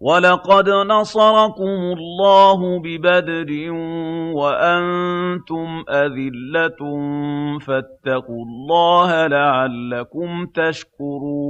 وَلَقَدْ نَصَرَكُمُ اللَّهُ بِبَدْرٍ وَأَنتُمْ أَذِلَّةٌ فَاتَّقُوا اللَّهَ لَعَلَّكُمْ تَشْكُرُونَ